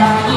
Oh!